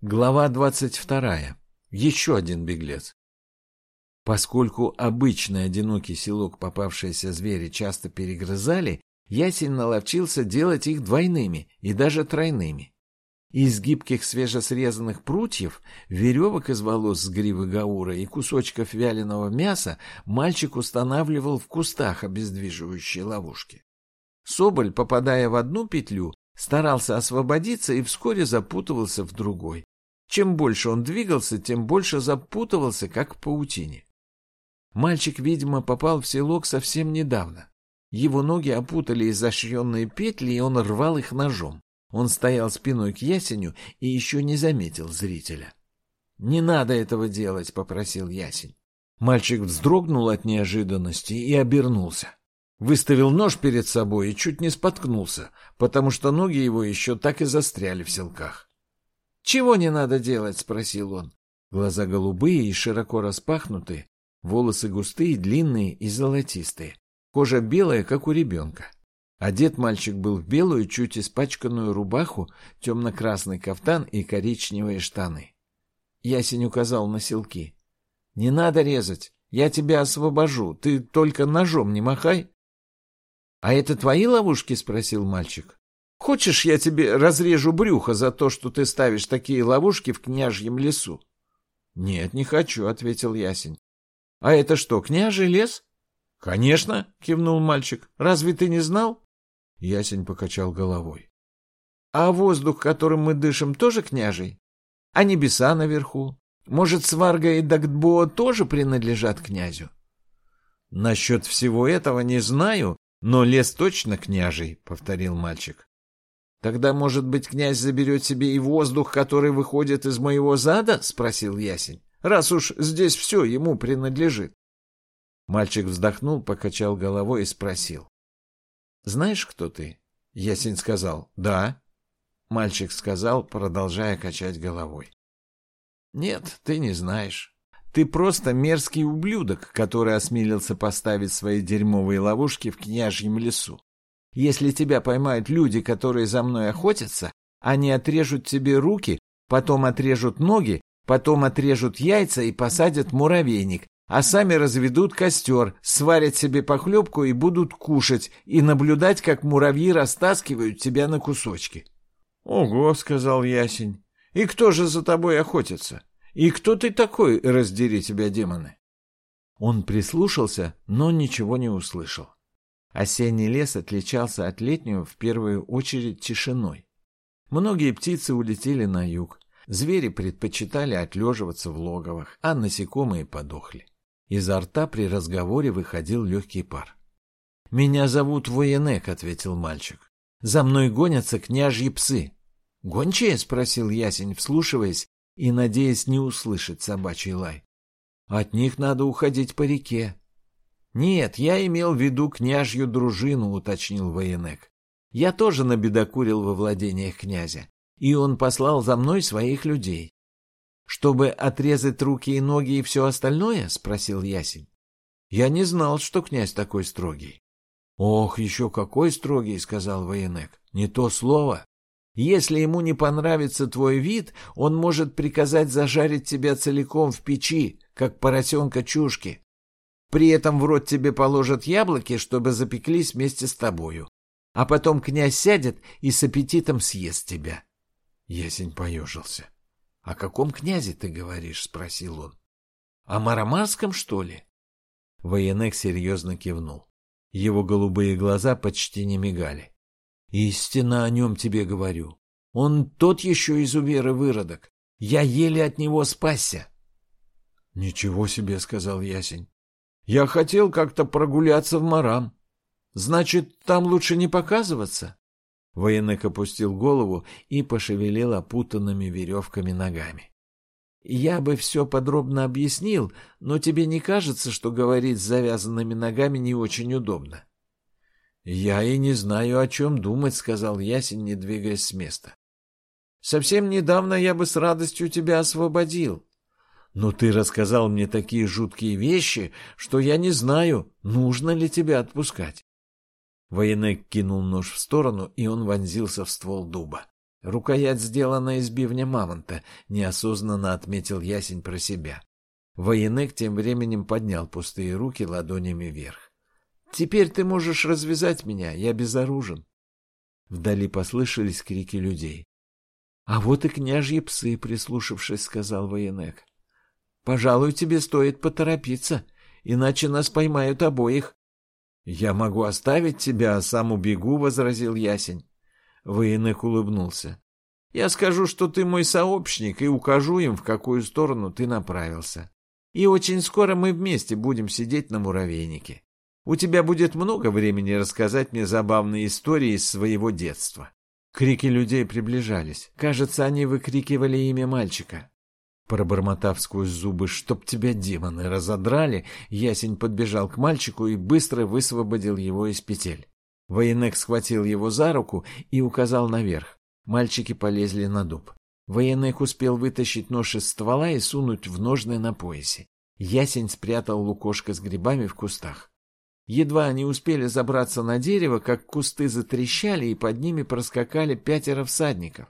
Глава двадцать вторая. Еще один беглец. Поскольку обычный одинокий селок попавшиеся звери часто перегрызали, ясень наловчился делать их двойными и даже тройными. Из гибких свежесрезанных прутьев, веревок из волос с гривы гаура и кусочков вяленого мяса мальчик устанавливал в кустах обездвиживающие ловушки. Соболь, попадая в одну петлю, старался освободиться и вскоре запутывался в другой. Чем больше он двигался, тем больше запутывался, как в паутине. Мальчик, видимо, попал в селок совсем недавно. Его ноги опутали изощренные петли, и он рвал их ножом. Он стоял спиной к ясеню и еще не заметил зрителя. «Не надо этого делать», — попросил ясень. Мальчик вздрогнул от неожиданности и обернулся. Выставил нож перед собой и чуть не споткнулся, потому что ноги его еще так и застряли в селках. «Чего не надо делать?» — спросил он. Глаза голубые и широко распахнутые, волосы густые, длинные и золотистые, кожа белая, как у ребенка. Одет мальчик был в белую, чуть испачканную рубаху, темно-красный кафтан и коричневые штаны. Ясень указал на селки. «Не надо резать, я тебя освобожу, ты только ножом не махай». «А это твои ловушки?» — спросил мальчик. «Хочешь, я тебе разрежу брюхо за то, что ты ставишь такие ловушки в княжьем лесу?» «Нет, не хочу», — ответил Ясень. «А это что, княжий лес?» «Конечно», — кивнул мальчик. «Разве ты не знал?» Ясень покачал головой. «А воздух, которым мы дышим, тоже княжий? А небеса наверху? Может, Сварга и Дагдбоа тоже принадлежат князю?» «Насчет всего этого не знаю, но лес точно княжий, — повторил мальчик. — Тогда, может быть, князь заберет себе и воздух, который выходит из моего зада? — спросил Ясень. — Раз уж здесь все ему принадлежит. Мальчик вздохнул, покачал головой и спросил. — Знаешь, кто ты? Ясень сказал. — Да. Мальчик сказал, продолжая качать головой. — Нет, ты не знаешь. Ты просто мерзкий ублюдок, который осмелился поставить свои дерьмовые ловушки в княжьем лесу. Если тебя поймают люди, которые за мной охотятся, они отрежут тебе руки, потом отрежут ноги, потом отрежут яйца и посадят муравейник, а сами разведут костер, сварят себе похлебку и будут кушать, и наблюдать, как муравьи растаскивают тебя на кусочки. — Ого, — сказал Ясень, — и кто же за тобой охотится? И кто ты такой, раздери тебя, демоны? Он прислушался, но ничего не услышал. Осенний лес отличался от летнего в первую очередь тишиной. Многие птицы улетели на юг, звери предпочитали отлеживаться в логовах, а насекомые подохли. Изо рта при разговоре выходил легкий пар. — Меня зовут Военек, — ответил мальчик. — За мной гонятся княжьи псы. — Гончие? — спросил ясень, вслушиваясь и надеясь не услышать собачий лай. От них надо уходить по реке. Нет, я имел в виду княжью дружину, уточнил военек. Я тоже набедокурил во владениях князя, и он послал за мной своих людей. Чтобы отрезать руки и ноги и все остальное? спросил Ясень. Я не знал, что князь такой строгий. Ох, еще какой строгий, сказал военек. Не то слово. Если ему не понравится твой вид, он может приказать зажарить тебя целиком в печи, как поросенка чушки. При этом в рот тебе положат яблоки, чтобы запеклись вместе с тобою. А потом князь сядет и с аппетитом съест тебя. Ясень поежился. — О каком князе ты говоришь? — спросил он. — О Марамарском, что ли? Военек серьезно кивнул. Его голубые глаза почти не мигали. Истинно о нем тебе говорю. Он тот еще изувер и выродок. Я еле от него спасся. — Ничего себе, — сказал Ясень. — Я хотел как-то прогуляться в Марам. Значит, там лучше не показываться? Военник опустил голову и пошевелил опутанными веревками ногами. — Я бы все подробно объяснил, но тебе не кажется, что говорить с завязанными ногами не очень удобно? «Я и не знаю, о чем думать», — сказал Ясень, не двигаясь с места. «Совсем недавно я бы с радостью тебя освободил. Но ты рассказал мне такие жуткие вещи, что я не знаю, нужно ли тебя отпускать». Военек кинул нож в сторону, и он вонзился в ствол дуба. Рукоять сделана из бивня мамонта, неосознанно отметил ясень про себя. Военек тем временем поднял пустые руки ладонями вверх. «Теперь ты можешь развязать меня, я безоружен». Вдали послышались крики людей. «А вот и княжьи псы», — прислушавшись, сказал Военек. «Пожалуй, тебе стоит поторопиться, иначе нас поймают обоих». «Я могу оставить тебя, а сам убегу», — возразил Ясень. Военек улыбнулся. «Я скажу, что ты мой сообщник, и укажу им, в какую сторону ты направился. И очень скоро мы вместе будем сидеть на муравейнике. У тебя будет много времени рассказать мне забавные истории из своего детства». Крики людей приближались. Кажется, они выкрикивали имя мальчика. Пробормотав сквозь зубы, чтоб тебя демоны разодрали, ясень подбежал к мальчику и быстро высвободил его из петель. Военек схватил его за руку и указал наверх. Мальчики полезли на дуб. Военек успел вытащить нож из ствола и сунуть в ножны на поясе. Ясень спрятал лукошко с грибами в кустах. Едва они успели забраться на дерево, как кусты затрещали, и под ними проскакали пятеро всадников.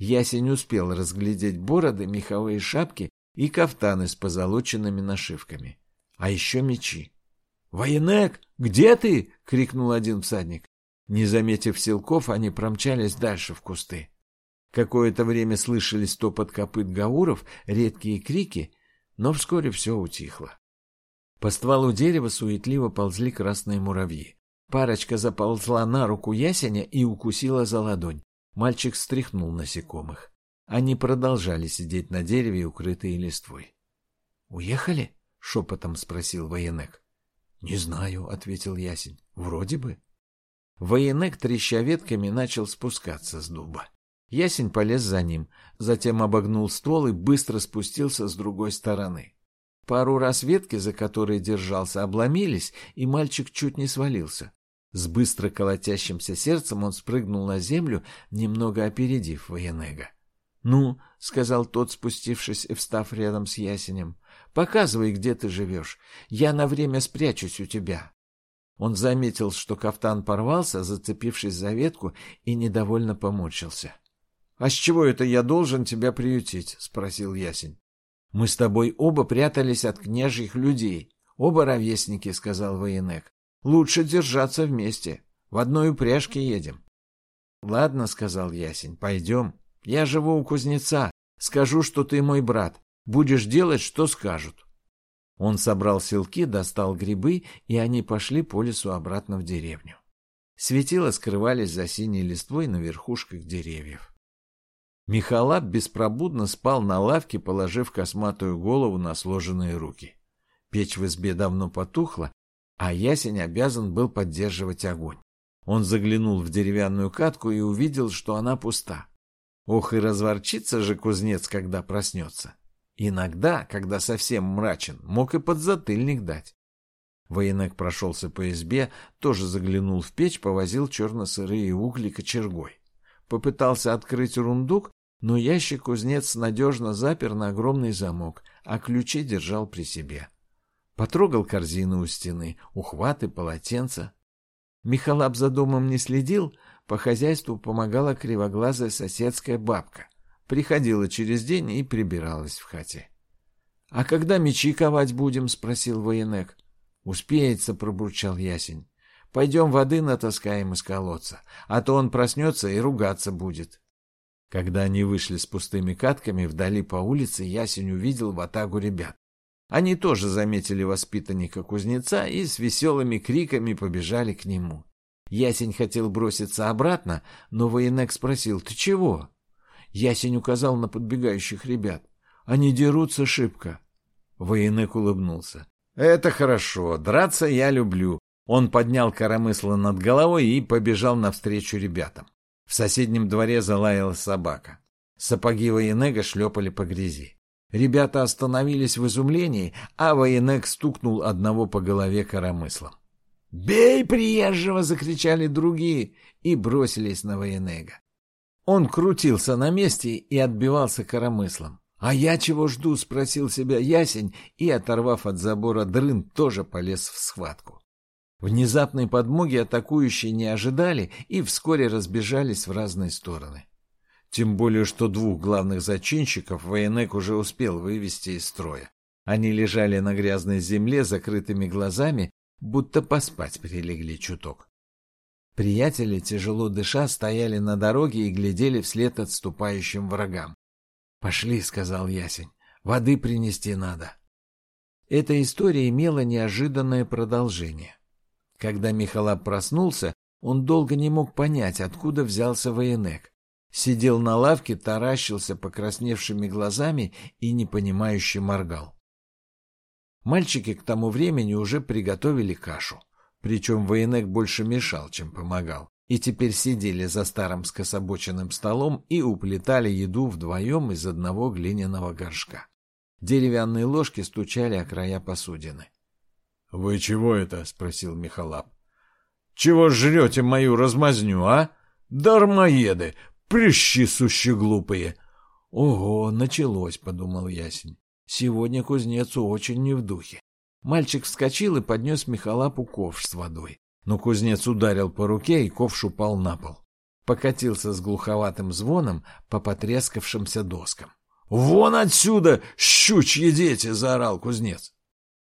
Ясень успел разглядеть бороды, меховые шапки и кафтаны с позолоченными нашивками. А еще мечи. «Военек, где ты?» — крикнул один всадник. Не заметив селков, они промчались дальше в кусты. Какое-то время слышались топот копыт гауров, редкие крики, но вскоре все утихло. По стволу дерева суетливо ползли красные муравьи. Парочка заползла на руку ясеня и укусила за ладонь. Мальчик стряхнул насекомых. Они продолжали сидеть на дереве, укрытые листвой. «Уехали?» — шепотом спросил военек. «Не знаю», — ответил Ясень. «Вроде бы». Военек, треща ветками, начал спускаться с дуба. Ясень полез за ним, затем обогнул ствол и быстро спустился с другой стороны. Пару раз ветки, за которые держался, обломились, и мальчик чуть не свалился. С быстро колотящимся сердцем он спрыгнул на землю, немного опередив Военега. «Ну», — сказал тот, спустившись и встав рядом с ясенем, — «показывай, где ты живешь. Я на время спрячусь у тебя». Он заметил, что кафтан порвался, зацепившись за ветку, и недовольно поморщился. «А с чего это я должен тебя приютить?» — спросил ясень. «Мы с тобой оба прятались от княжьих людей. Оба ровесники», — сказал военек. «Лучше держаться вместе. В одной упряжке едем». «Ладно», — сказал ясень, — «пойдем». Я живу у кузнеца. Скажу, что ты мой брат. Будешь делать, что скажут. Он собрал селки, достал грибы, и они пошли по лесу обратно в деревню. Светила скрывались за синей листвой на верхушках деревьев. Михалап беспробудно спал на лавке, положив косматую голову на сложенные руки. Печь в избе давно потухла, а ясень обязан был поддерживать огонь. Он заглянул в деревянную катку и увидел, что она пуста. Ох, и разворчится же кузнец, когда проснется. Иногда, когда совсем мрачен, мог и подзатыльник дать. Военек прошелся по избе, тоже заглянул в печь, повозил черно-сырые угли кочергой. Попытался открыть рундук, но ящик кузнец надежно запер на огромный замок, а ключи держал при себе. Потрогал корзину у стены, ухваты, полотенца. Михалап за домом не следил, по хозяйству помогала кривоглазая соседская бабка. Приходила через день и прибиралась в хате. — А когда мечи ковать будем? — спросил военек. — Успеется, — пробурчал ясень. — Пойдем воды натаскаем из колодца, а то он проснется и ругаться будет. Когда они вышли с пустыми катками, вдали по улице ясень увидел ватагу ребят. Они тоже заметили воспитанника кузнеца и с веселыми криками побежали к нему. Ясень хотел броситься обратно, но военек спросил, «Ты чего?» Ясень указал на подбегающих ребят. «Они дерутся шибко». Военек улыбнулся. «Это хорошо, драться я люблю». Он поднял коромысло над головой и побежал навстречу ребятам. В соседнем дворе залаяла собака. Сапоги военега шлепали по грязи. Ребята остановились в изумлении, а военек стукнул одного по голове коромыслом. «Бей приезжего!» — закричали другие и бросились на Военега. Он крутился на месте и отбивался коромыслом. «А я чего жду?» — спросил себя ясень и, оторвав от забора дрын, тоже полез в схватку. Внезапной подмоги атакующие не ожидали и вскоре разбежались в разные стороны. Тем более, что двух главных зачинщиков военек уже успел вывести из строя. Они лежали на грязной земле закрытыми глазами, будто поспать прилегли чуток. Приятели, тяжело дыша, стояли на дороге и глядели вслед отступающим врагам. «Пошли», — сказал Ясень, — «воды принести надо». Эта история имела неожиданное продолжение. Когда Михалап проснулся, он долго не мог понять, откуда взялся военек. Сидел на лавке, таращился покрасневшими глазами и непонимающе моргал. Мальчики к тому времени уже приготовили кашу. Причем военек больше мешал, чем помогал. И теперь сидели за старым скособоченным столом и уплетали еду вдвоем из одного глиняного горшка. Деревянные ложки стучали о края посудины. — Вы чего это? — спросил Михалап. — Чего жрете мою размазню, а? Дармоеды! Прыщи сущи глупые! — Ого, началось, — подумал Ясень. Сегодня кузнецу очень не в духе. Мальчик вскочил и поднес Михалапу ковш с водой. Но кузнец ударил по руке, и ковш упал на пол. Покатился с глуховатым звоном по потрескавшимся доскам. «Вон отсюда, щучьи дети!» — заорал кузнец.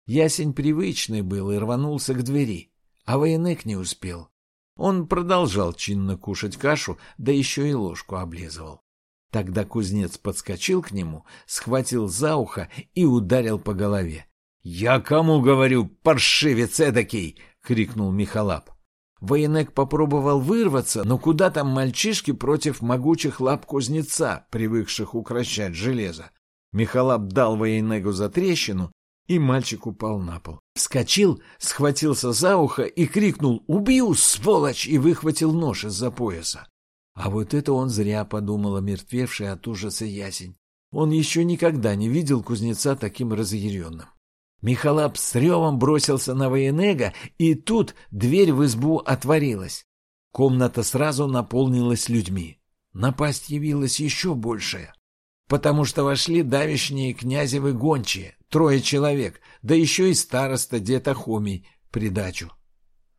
Ясень привычный был и рванулся к двери, а военек не успел. Он продолжал чинно кушать кашу, да еще и ложку облизывал. Тогда кузнец подскочил к нему, схватил за ухо и ударил по голове. «Я кому говорю, паршивец эдакий!» — крикнул Михалап. Военек попробовал вырваться, но куда там мальчишки против могучих лап кузнеца, привыкших укращать железо? Михалап дал военегу за трещину, и мальчик упал на пол. Вскочил, схватился за ухо и крикнул «Убью, сволочь!» и выхватил нож из-за пояса. А вот это он зря подумал, омертвевший от ужаса ясень. Он еще никогда не видел кузнеца таким разъяренным. Михалап с ревом бросился на военега, и тут дверь в избу отворилась. Комната сразу наполнилась людьми. Напасть явилась еще большая, потому что вошли давишние князевы гончие, трое человек, да еще и староста дед Ахомий придачу.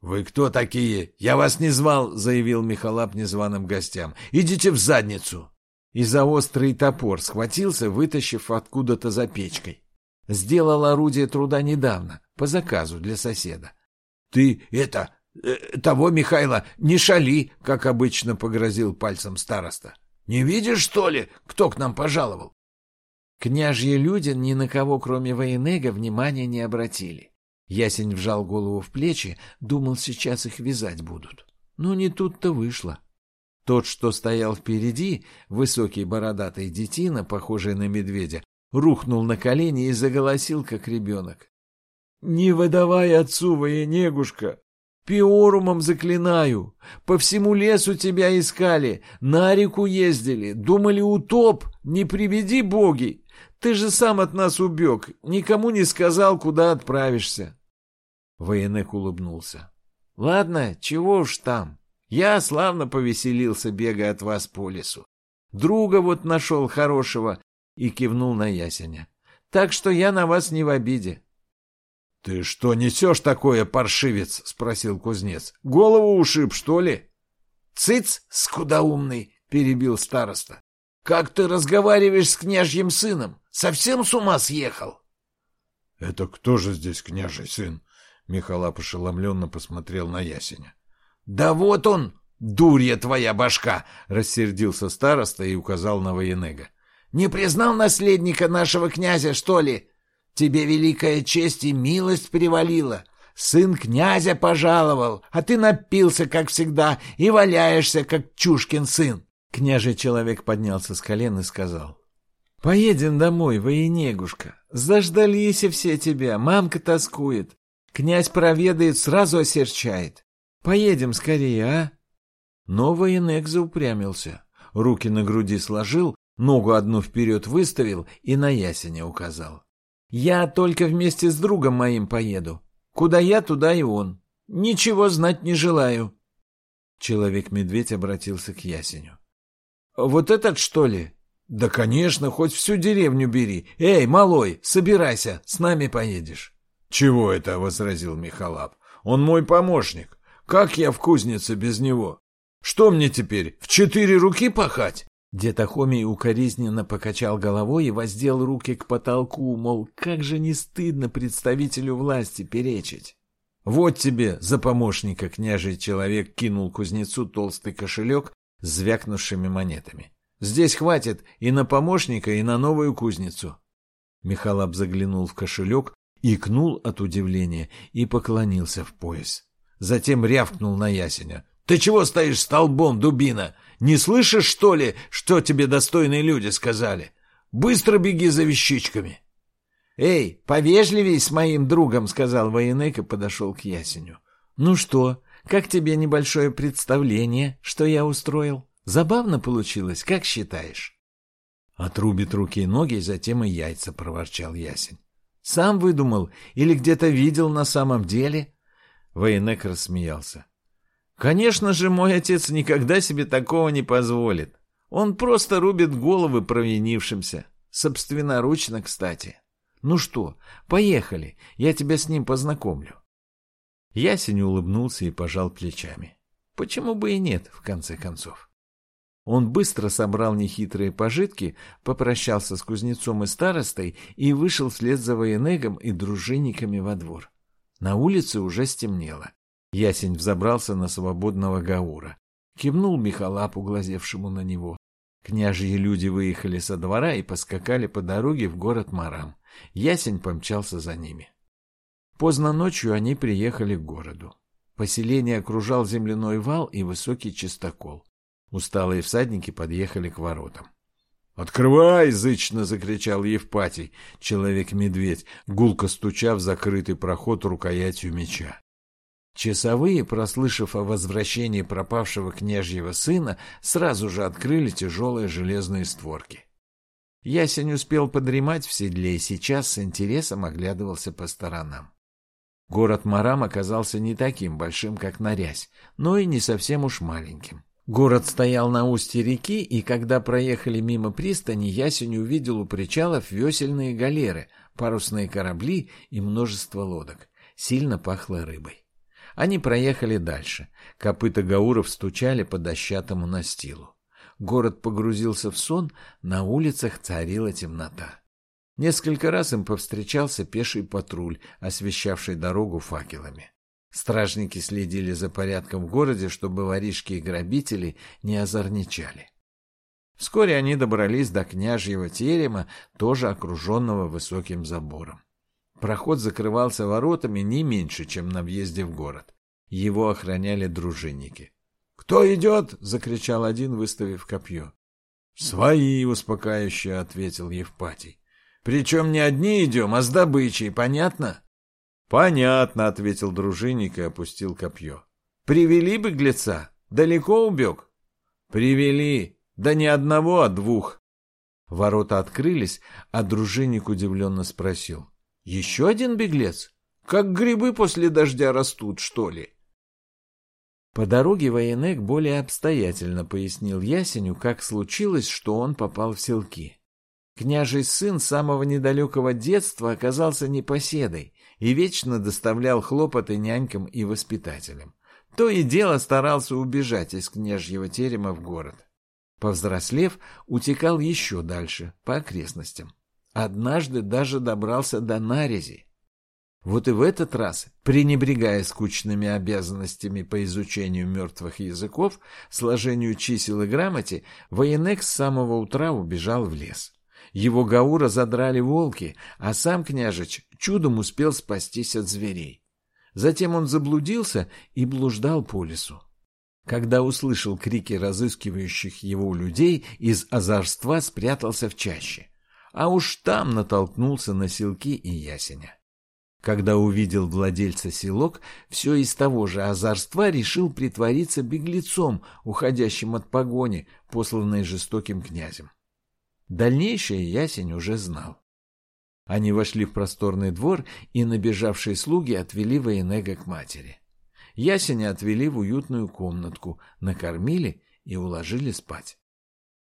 «Вы кто такие? Я вас не звал!» — заявил Михалап незваным гостям. «Идите в задницу!» И за острый топор схватился, вытащив откуда-то за печкой. Сделал орудие труда недавно, по заказу для соседа. «Ты это... Э, того, Михайла, не шали!» — как обычно погрозил пальцем староста. «Не видишь, что ли, кто к нам пожаловал?» Княжьи люди ни на кого, кроме Военега, внимания не обратили. Ясень вжал голову в плечи, думал, сейчас их вязать будут. Но не тут-то вышло. Тот, что стоял впереди, высокий бородатый детина, похожий на медведя, рухнул на колени и заголосил, как ребенок. — Не выдавай отцу, военегушка! Пиорумом заклинаю! По всему лесу тебя искали, на реку ездили, думали утоп, не приведи боги! Ты же сам от нас убег, никому не сказал, куда отправишься. Военек улыбнулся. — Ладно, чего уж там. Я славно повеселился, бегая от вас по лесу. Друга вот нашел хорошего и кивнул на ясеня. Так что я на вас не в обиде. — Ты что несешь такое, паршивец? — спросил кузнец. — Голову ушиб, что ли? — Цыц, скудоумный! — перебил староста. — Как ты разговариваешь с княжьим сыном? Совсем с ума съехал? — Это кто же здесь княжий сын? Михалап ошеломленно посмотрел на ясеня. — Да вот он, дурья твоя башка! — рассердился староста и указал на военега. — Не признал наследника нашего князя, что ли? Тебе великая честь и милость привалила. Сын князя пожаловал, а ты напился, как всегда, и валяешься, как чушкин сын. Княжий человек поднялся с колен и сказал. — Поедем домой, военегушка. Заждались все тебя, мамка тоскует. Князь проведает, сразу осерчает. Поедем скорее, а? Но военек заупрямился. Руки на груди сложил, ногу одну вперед выставил и на ясеня указал. Я только вместе с другом моим поеду. Куда я, туда и он. Ничего знать не желаю. Человек-медведь обратился к ясеню. Вот этот, что ли? Да, конечно, хоть всю деревню бери. Эй, малой, собирайся, с нами поедешь. «Чего это?» — возразил Михалап. «Он мой помощник. Как я в кузнице без него? Что мне теперь, в четыре руки пахать?» Дед Ахомий укоризненно покачал головой и воздел руки к потолку, мол, как же не стыдно представителю власти перечить. «Вот тебе за помощника княжий человек кинул кузнецу толстый кошелек с звякнувшими монетами. Здесь хватит и на помощника, и на новую кузницу». Михалап заглянул в кошелек, икнул от удивления и поклонился в пояс. Затем рявкнул на ясеня. «Ты чего стоишь столбом, дубина? Не слышишь, что ли, что тебе достойные люди сказали? Быстро беги за вещичками!» «Эй, повежливей с моим другом», — сказал военек и подошел к ясеню. «Ну что, как тебе небольшое представление, что я устроил? Забавно получилось, как считаешь?» «Отрубит руки и ноги, затем и яйца», — проворчал ясень. «Сам выдумал или где-то видел на самом деле?» Военек рассмеялся. «Конечно же, мой отец никогда себе такого не позволит. Он просто рубит головы провинившимся. Собственноручно, кстати». Ну что, поехали, я тебя с ним познакомлю. Ясень улыбнулся и пожал плечами. Почему бы и нет, в конце концов? Он быстро собрал нехитрые пожитки, попрощался с кузнецом и старостой и вышел вслед за военегом и дружинниками во двор. На улице уже стемнело. Ясень взобрался на свободного Гаура. Кивнул Михалапу, глазевшему на него. Княжьи люди выехали со двора и поскакали по дороге в город Марам. Ясень помчался за ними. Поздно ночью они приехали к городу. Поселение окружал земляной вал и высокий чистокол. Усталые всадники подъехали к воротам. «Открывай!» — зычно закричал Евпатий, человек-медведь, гулко стуча в закрытый проход рукоятью меча. Часовые, прослышав о возвращении пропавшего княжьего сына, сразу же открыли тяжелые железные створки. Ясень успел подремать в седле и сейчас с интересом оглядывался по сторонам. Город Марам оказался не таким большим, как Нарязь, но и не совсем уж маленьким. Город стоял на устье реки, и когда проехали мимо пристани, Ясень увидел у причалов весельные галеры, парусные корабли и множество лодок. Сильно пахло рыбой. Они проехали дальше. Копыта гауров стучали по дощатому настилу. Город погрузился в сон, на улицах царила темнота. Несколько раз им повстречался пеший патруль, освещавший дорогу факелами. Стражники следили за порядком в городе, чтобы воришки и грабители не озорничали. Вскоре они добрались до княжьего терема, тоже окруженного высоким забором. Проход закрывался воротами не меньше, чем на въезде в город. Его охраняли дружинники. «Кто идет?» — закричал один, выставив копье. «Свои!» — успокаивающе ответил Евпатий. «Причем не одни идем, а с добычей, понятно?» «Понятно», — ответил дружинник и опустил копье. «Привели беглеца? Далеко убег?» «Привели. Да не одного, а двух». Ворота открылись, а дружинник удивленно спросил. «Еще один беглец? Как грибы после дождя растут, что ли?» По дороге военек более обстоятельно пояснил Ясеню, как случилось, что он попал в селки. Княжий сын самого недалекого детства оказался непоседой и вечно доставлял хлопоты нянькам и воспитателям. То и дело старался убежать из княжьего терема в город. Повзрослев, утекал еще дальше, по окрестностям. Однажды даже добрался до Нарези, вот и в этот раз, пренебрегая скучными обязанностями по изучению мертвых языков, сложению чисел и грамоте, военек с самого утра убежал в лес. Его Гаура задрали волки, а сам княжич чудом успел спастись от зверей. Затем он заблудился и блуждал по лесу. Когда услышал крики разыскивающих его людей, из озорства спрятался в чаще. А уж там натолкнулся на селки и ясеня. Когда увидел владельца селок, все из того же озорства решил притвориться беглецом, уходящим от погони, посланной жестоким князем. Дальнейшее Ясень уже знал. Они вошли в просторный двор, и набежавшие слуги отвели Военега к матери. Ясеня отвели в уютную комнатку, накормили и уложили спать.